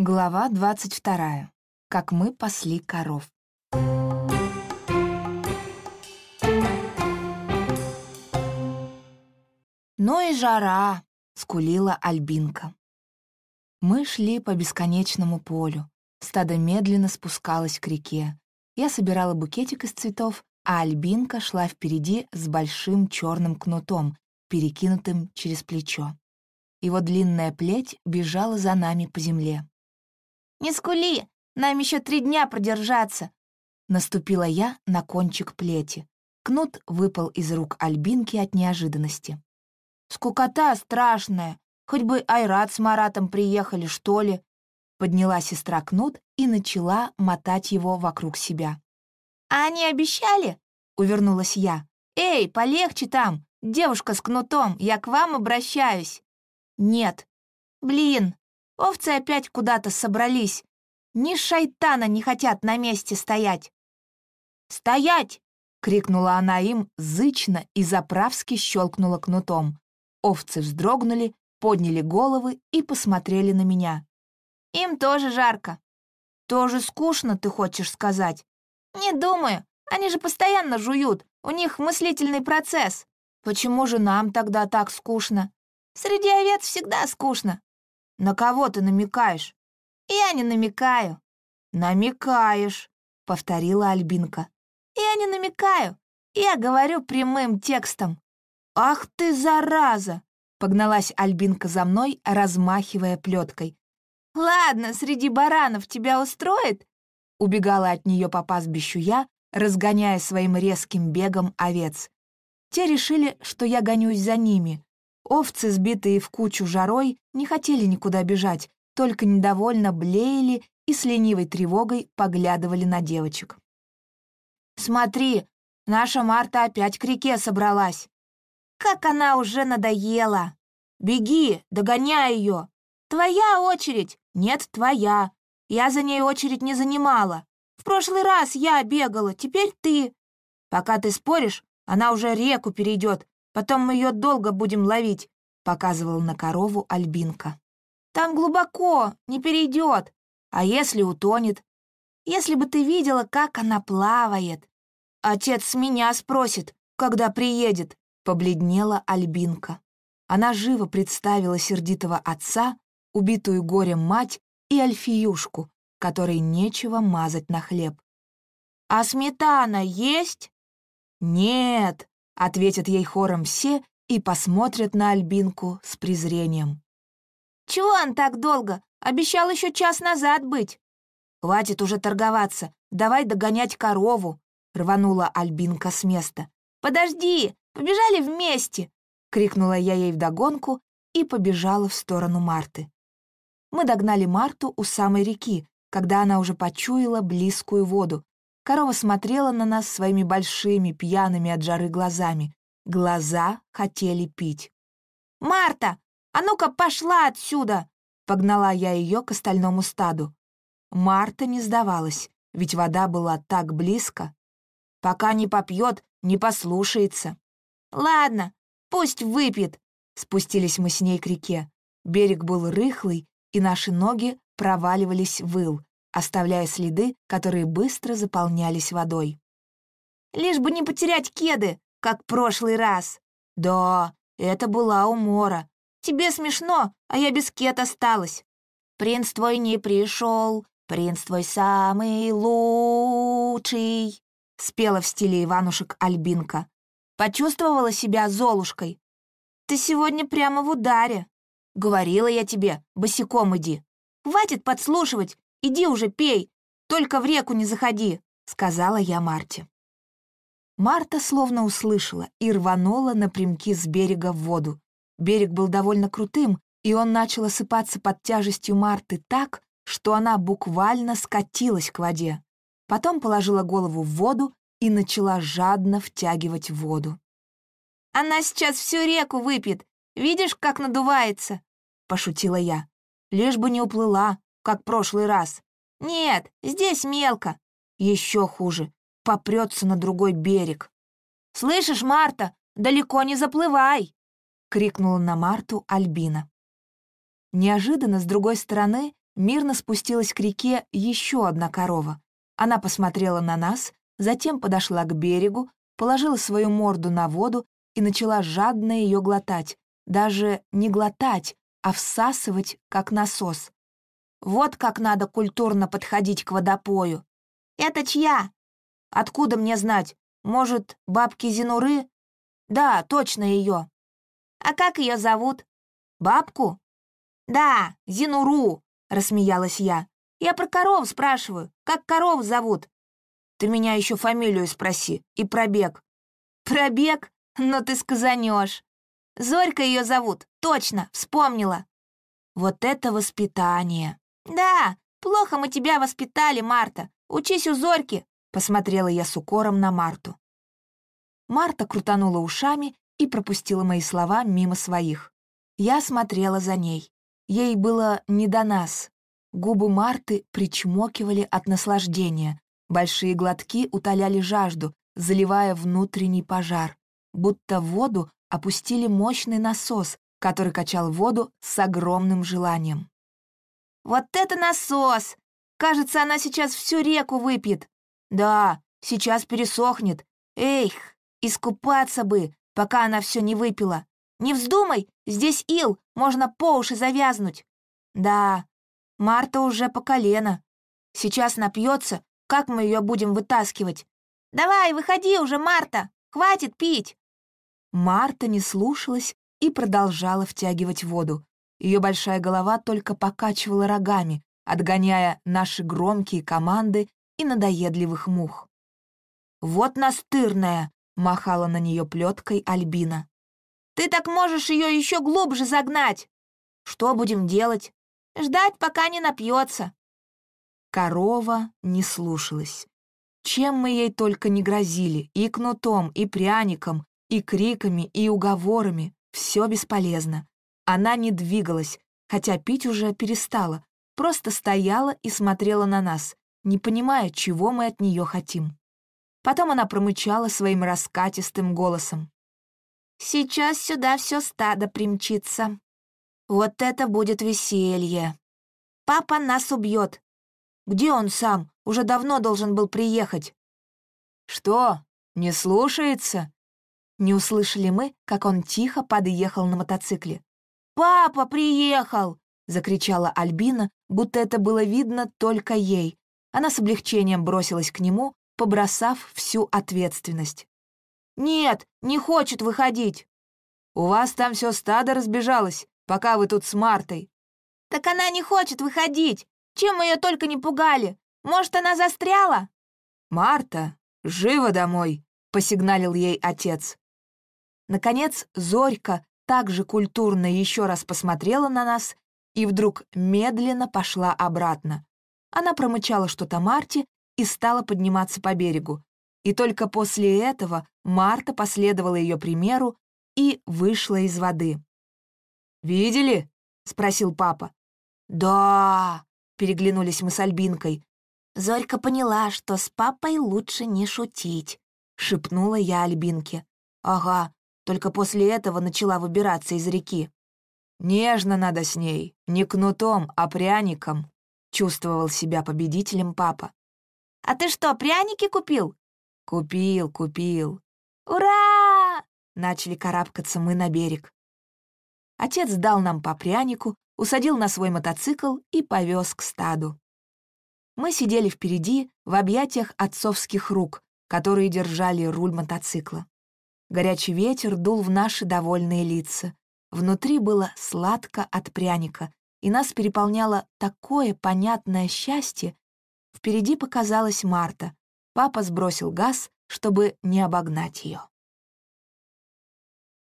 Глава 22. Как мы пасли коров. «Ну и жара!» — скулила Альбинка. Мы шли по бесконечному полю. Стадо медленно спускалось к реке. Я собирала букетик из цветов, а Альбинка шла впереди с большим черным кнутом, перекинутым через плечо. Его длинная плеть бежала за нами по земле. «Не скули, нам еще три дня продержаться!» Наступила я на кончик плети. Кнут выпал из рук Альбинки от неожиданности. «Скукота страшная! Хоть бы Айрат с Маратом приехали, что ли!» Подняла сестра Кнут и начала мотать его вокруг себя. «А они обещали?» — увернулась я. «Эй, полегче там! Девушка с кнутом, я к вам обращаюсь!» «Нет. Блин, Овцы опять куда-то собрались. Ни шайтана не хотят на месте стоять. «Стоять!» — крикнула она им зычно и заправски щелкнула кнутом. Овцы вздрогнули, подняли головы и посмотрели на меня. «Им тоже жарко». «Тоже скучно, ты хочешь сказать?» «Не думаю. Они же постоянно жуют. У них мыслительный процесс». «Почему же нам тогда так скучно?» «Среди овец всегда скучно. «На кого ты намекаешь?» «Я не намекаю». «Намекаешь», — повторила Альбинка. «Я не намекаю. Я говорю прямым текстом». «Ах ты, зараза!» — погналась Альбинка за мной, размахивая плеткой. «Ладно, среди баранов тебя устроит?» Убегала от нее по пастбищу я, разгоняя своим резким бегом овец. Те решили, что я гонюсь за ними, Овцы, сбитые в кучу жарой, не хотели никуда бежать, только недовольно блеяли и с ленивой тревогой поглядывали на девочек. «Смотри, наша Марта опять к реке собралась. Как она уже надоела! Беги, догоняй ее! Твоя очередь! Нет, твоя! Я за ней очередь не занимала. В прошлый раз я бегала, теперь ты. Пока ты споришь, она уже реку перейдет, Потом мы ее долго будем ловить», — показывал на корову Альбинка. «Там глубоко, не перейдет. А если утонет? Если бы ты видела, как она плавает. Отец меня спросит, когда приедет», — побледнела Альбинка. Она живо представила сердитого отца, убитую горем мать и Альфиюшку, которой нечего мазать на хлеб. «А сметана есть?» «Нет», Ответят ей хором все и посмотрят на Альбинку с презрением. «Чего он так долго? Обещал еще час назад быть». «Хватит уже торговаться, давай догонять корову», — рванула Альбинка с места. «Подожди, побежали вместе!» — крикнула я ей вдогонку и побежала в сторону Марты. Мы догнали Марту у самой реки, когда она уже почуяла близкую воду, Корова смотрела на нас своими большими, пьяными от жары глазами. Глаза хотели пить. «Марта, а ну-ка пошла отсюда!» Погнала я ее к остальному стаду. Марта не сдавалась, ведь вода была так близко. Пока не попьет, не послушается. «Ладно, пусть выпьет!» Спустились мы с ней к реке. Берег был рыхлый, и наши ноги проваливались в ил оставляя следы, которые быстро заполнялись водой. «Лишь бы не потерять кеды, как прошлый раз!» «Да, это была умора. Тебе смешно, а я без кет осталась. Принц твой не пришел, принц твой самый лучший!» Спела в стиле Иванушек Альбинка. Почувствовала себя Золушкой. «Ты сегодня прямо в ударе!» «Говорила я тебе, босиком иди!» «Хватит подслушивать, Иди уже пей, только в реку не заходи», — сказала я Марте. Марта словно услышала и рванула напрямки с берега в воду. Берег был довольно крутым, и он начал осыпаться под тяжестью Марты так, что она буквально скатилась к воде. Потом положила голову в воду и начала жадно втягивать воду. «Она сейчас всю реку выпьет. Видишь, как надувается?» — пошутила я. «Лишь бы не уплыла, как прошлый раз. Нет, здесь мелко. Еще хуже, попрется на другой берег. «Слышишь, Марта, далеко не заплывай!» — крикнула на Марту Альбина. Неожиданно с другой стороны мирно спустилась к реке еще одна корова. Она посмотрела на нас, затем подошла к берегу, положила свою морду на воду и начала жадно ее глотать. Даже не глотать, а всасывать, как насос. Вот как надо культурно подходить к водопою. Это чья? Откуда мне знать? Может, бабки Зинуры? Да, точно ее. А как ее зовут? Бабку? Да, Зинуру, рассмеялась я. Я про коров спрашиваю. Как коров зовут? Ты меня еще фамилию спроси и пробег. Пробег? Но ты сказанешь. Зорька ее зовут, точно, вспомнила. Вот это воспитание. Да, плохо мы тебя воспитали, Марта. Учись у Зорьки, посмотрела я с укором на Марту. Марта крутанула ушами и пропустила мои слова мимо своих. Я смотрела за ней. Ей было не до нас. Губы Марты причмокивали от наслаждения. Большие глотки утоляли жажду, заливая внутренний пожар будто в воду опустили мощный насос, который качал воду с огромным желанием. «Вот это насос! Кажется, она сейчас всю реку выпьет. Да, сейчас пересохнет. Эх, искупаться бы, пока она все не выпила. Не вздумай, здесь ил, можно по уши завязнуть. Да, Марта уже по колено. Сейчас напьется, как мы ее будем вытаскивать? Давай, выходи уже, Марта, хватит пить. Марта не слушалась и продолжала втягивать воду. Ее большая голова только покачивала рогами, отгоняя наши громкие команды и надоедливых мух. «Вот настырная!» — махала на нее плеткой Альбина. «Ты так можешь ее еще глубже загнать!» «Что будем делать?» «Ждать, пока не напьется!» Корова не слушалась. Чем мы ей только не грозили, и кнутом, и пряником, и криками, и уговорами все бесполезно. Она не двигалась, хотя пить уже перестала, просто стояла и смотрела на нас, не понимая, чего мы от нее хотим. Потом она промычала своим раскатистым голосом. «Сейчас сюда все стадо примчится. Вот это будет веселье. Папа нас убьет. Где он сам? Уже давно должен был приехать». «Что, не слушается?» Не услышали мы, как он тихо подъехал на мотоцикле. «Папа приехал!» — закричала Альбина, будто это было видно только ей. Она с облегчением бросилась к нему, побросав всю ответственность. «Нет, не хочет выходить!» «У вас там все стадо разбежалось, пока вы тут с Мартой». «Так она не хочет выходить! Чем мы ее только не пугали! Может, она застряла?» «Марта, живо домой!» — посигналил ей отец. Наконец, Зорька также культурно еще раз посмотрела на нас и вдруг медленно пошла обратно. Она промычала что-то Марте и стала подниматься по берегу. И только после этого Марта последовала ее примеру и вышла из воды. «Видели?» — спросил папа. «Да!» — переглянулись мы с Альбинкой. Зорька поняла, что с папой лучше не шутить, — шепнула я Альбинке. «Ага, только после этого начала выбираться из реки. «Нежно надо с ней, не кнутом, а пряником», — чувствовал себя победителем папа. «А ты что, пряники купил?» «Купил, купил». «Ура!» — начали карабкаться мы на берег. Отец дал нам по прянику, усадил на свой мотоцикл и повез к стаду. Мы сидели впереди в объятиях отцовских рук, которые держали руль мотоцикла. Горячий ветер дул в наши довольные лица. Внутри было сладко от пряника, и нас переполняло такое понятное счастье. Впереди показалась Марта. Папа сбросил газ, чтобы не обогнать ее.